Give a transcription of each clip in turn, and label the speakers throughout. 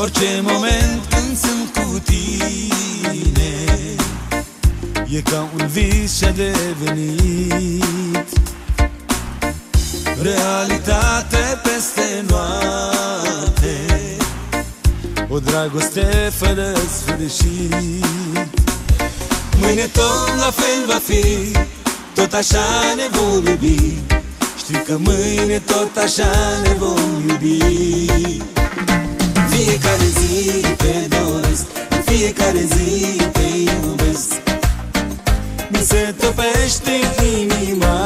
Speaker 1: Orice moment când sunt cu tine E ca un vis și-a devenit. Realitate peste noapte O dragoste fără sfârșit. Mâine tot la fel va fi Tot așa ne vom iubi. Știu că mâine tot așa ne vom iubi Fiecare zi te doresc În fiecare zi te iubesc. Mi se topește inima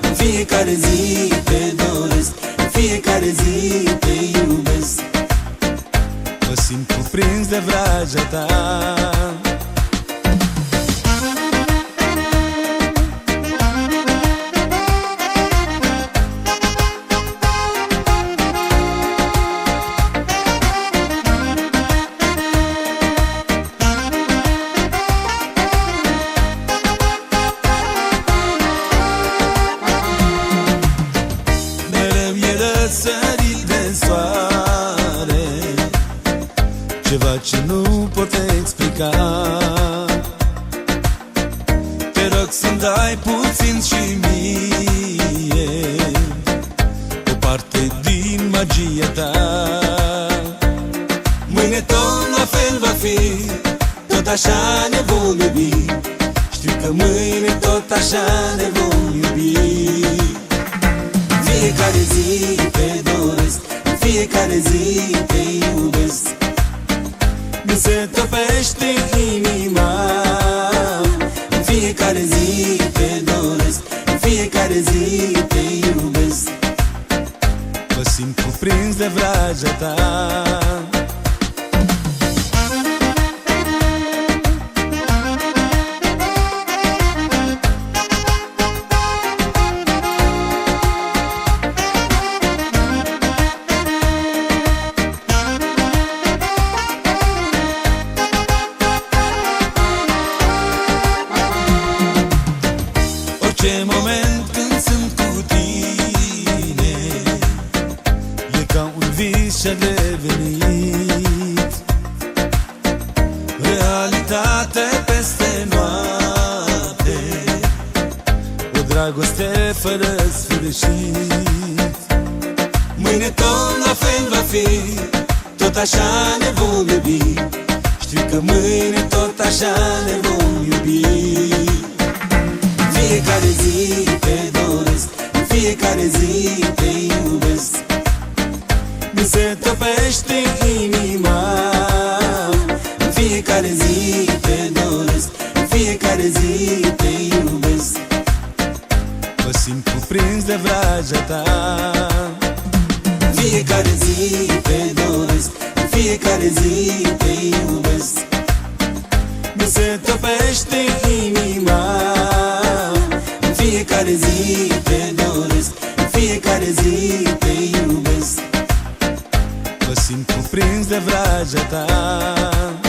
Speaker 1: În fiecare zi te doresc În fiecare zi te iubesc. Mă simt cuprins de vraja ta rog să-mi dai puțin și mie. O parte din magia ta Mâine tot la fel va fi Tot așa ne vom iubi. Știu că mâine tot așa ne vom iubi. Fiecare zi te doresc În fiecare zi Mă simt cuprins de Realitate peste noapte. O dragoste fără sfârșit. Mâine tot la fel va fi Tot așa ne vom iubi. Știu că mâine tot așa ne vom iubi. Fiecare zi te doresc În fiecare zi te Mă simt cuprins de vraja ta. Fiecare zi te doresc În fiecare zi te iubesc. Mi se topește inima. În fiecare zi te doresc În fiecare zi te iubesc. Mă simt cuprins de vraja ta.